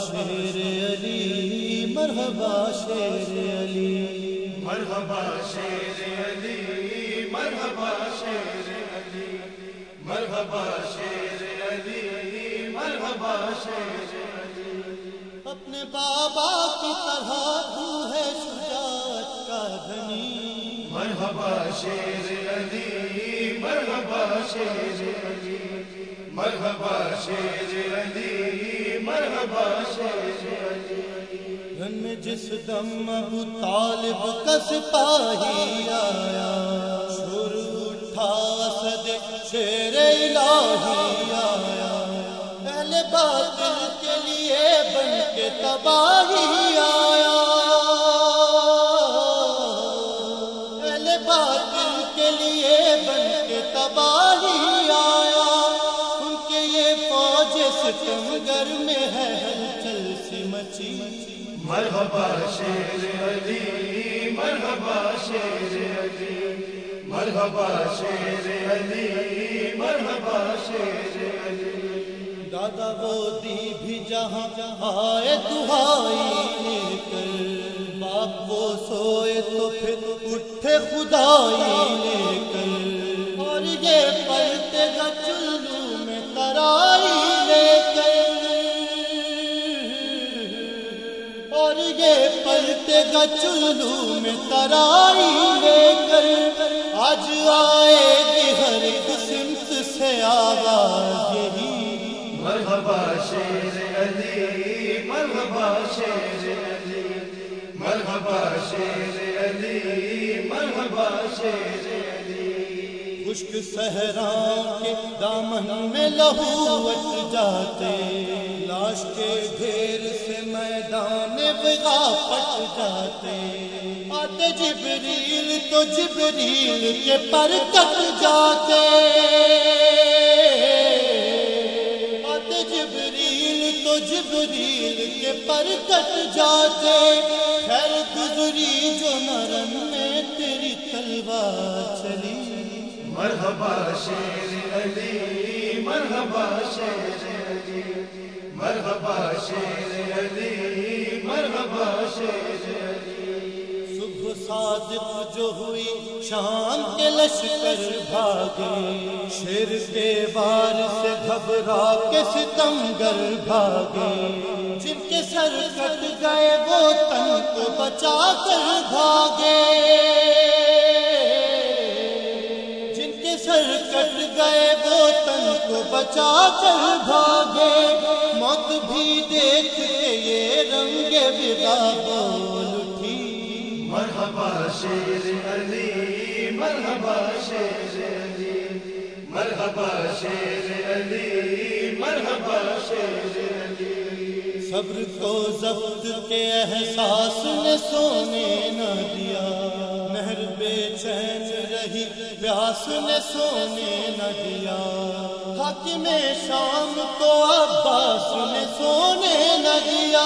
شیر علی مرحبا شیر علی. مرحبا شیر علی مرحبا شیر علی. مرحبا شیر علی مرحبا شیر علی. اپنے بابا کی طرح تو ہے دھنی مرحبا شیر علی مرحبا شیر علی۔ مرحبا شیر علی مرحبا شیر علی۔ گھن میں جس دم ابو طالب کا سپاہی آیا شور اٹھا سد شیر الہی آیا۔ اہل باطل کے لیے بن کے تباہی ستمگر میں ہے ہلچل سی مچی۔ مرحبا شیر علی مرحبا شیر علی۔ مرحبا شیر علی مرحبا شیر علی۔ دادا وہ دی بھی جہاں آئے دہائی لے کر۔ باپ وہ سوئے تو پھر اٹھے خدائی لے کر۔ گا چلو میں ترائی لے کر۔ آج آئے گی ہر قسم سے آواز یہی۔ مرحبا شیر علی مرحبا شیر علی۔ مرحبا شیر علی مرحبا شیر علی۔ خشک صحرا کے دامن میں لہو وٹ جاتے۔ لاش کے ڈھیر سے میدان بغا پٹ جاتے۔ آتے جبریل تو جبریل کے پر کٹ جاتے۔ آتے جبریل تو جبریل کے پر کٹ جاتے۔ خیر گزری جو نرم میں تیری تلوار چلی۔ مرحبا شیر علی، مرحبا شیر علی۔ مرحبا شیر علی، مرحبا شیر علی۔ صبح صادق جو ہوئی، شام کے لشکر بھاگے۔ شیر کے وار سے گھبرا کے ستمگر بھاگے۔ جن کے سر کٹ گئے، وہ تن کو بچا کر بھاگے۔ کٹ گئے وہ تن کو بچا کر بھاگے۔ موت بھی دیکھ کے یہ رنگ ودا بول اٹھی۔ مرحبا شیر علی مرحبا شیر علی۔ مرحبا شیر علی مرحبا شیر علی۔ صبر کو ضبط کے احساس نے سونے نہ دیا پیاس نے سونے نہ دیا۔ حاکم شام کو عباس نے سونے نہ دیا۔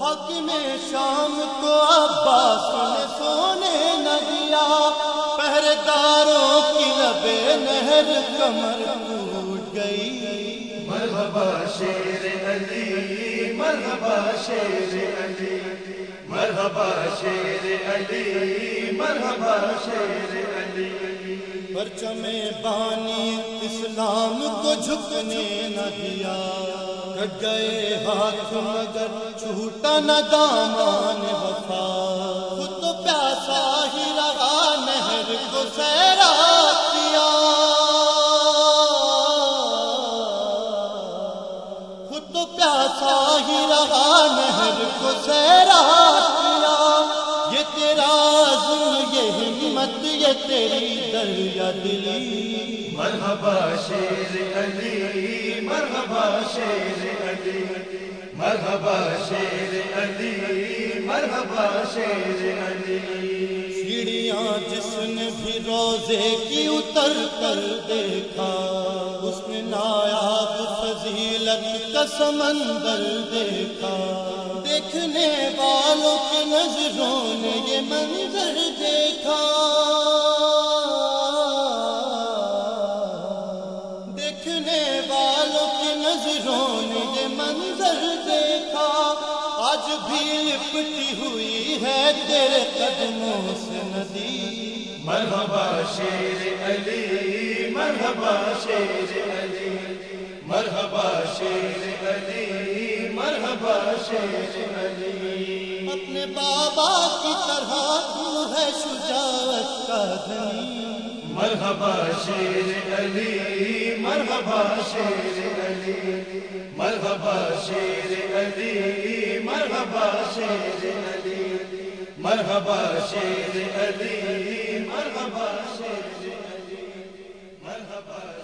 حاکم شام کو عباس نے سونے نہ دیا۔ پہرداروں کی لبے نہر کمر ٹوٹ گئی۔ مرحبا شیر علی، مرحبا شیر علی۔ مرحبا شیر علی، مرحبا شیر علی. پرچم بانی اسلام کو جھکنے نہ دیا۔ کٹ گئے ہاتھ مگر چھوٹا نہ دامان وفا۔ خود پیاسا ہی رہا نہر کو سیرا کیا۔ خود پیاسا ہی رہا نہر کو سیرا ہمت یہ تیری دریا دلی۔ مرحبا شیر علی مرحبا شیر علی۔ مرحبا شیر علی مرحبا شیر علی۔ سیڑھیاں جس نے بھی روزے کی اتر کر دیکھا اس نے نایاب فضیلت کا سمندر دیکھا۔ ہے تیرے قدموں سے ندی مرحبا شیر علی مرحبا شیر علی مرحبا شیر علی مرحبا شیر علی۔ اپنے بابا کی طرح تو ہے شجاعت کا دھنی۔ مرحبا شیر علی، مرحبا شیر علی، مرحبا شیر علی، مرحبا شیر علی، مرحبا شیر علی، مرحبا شیر علی، مرحبا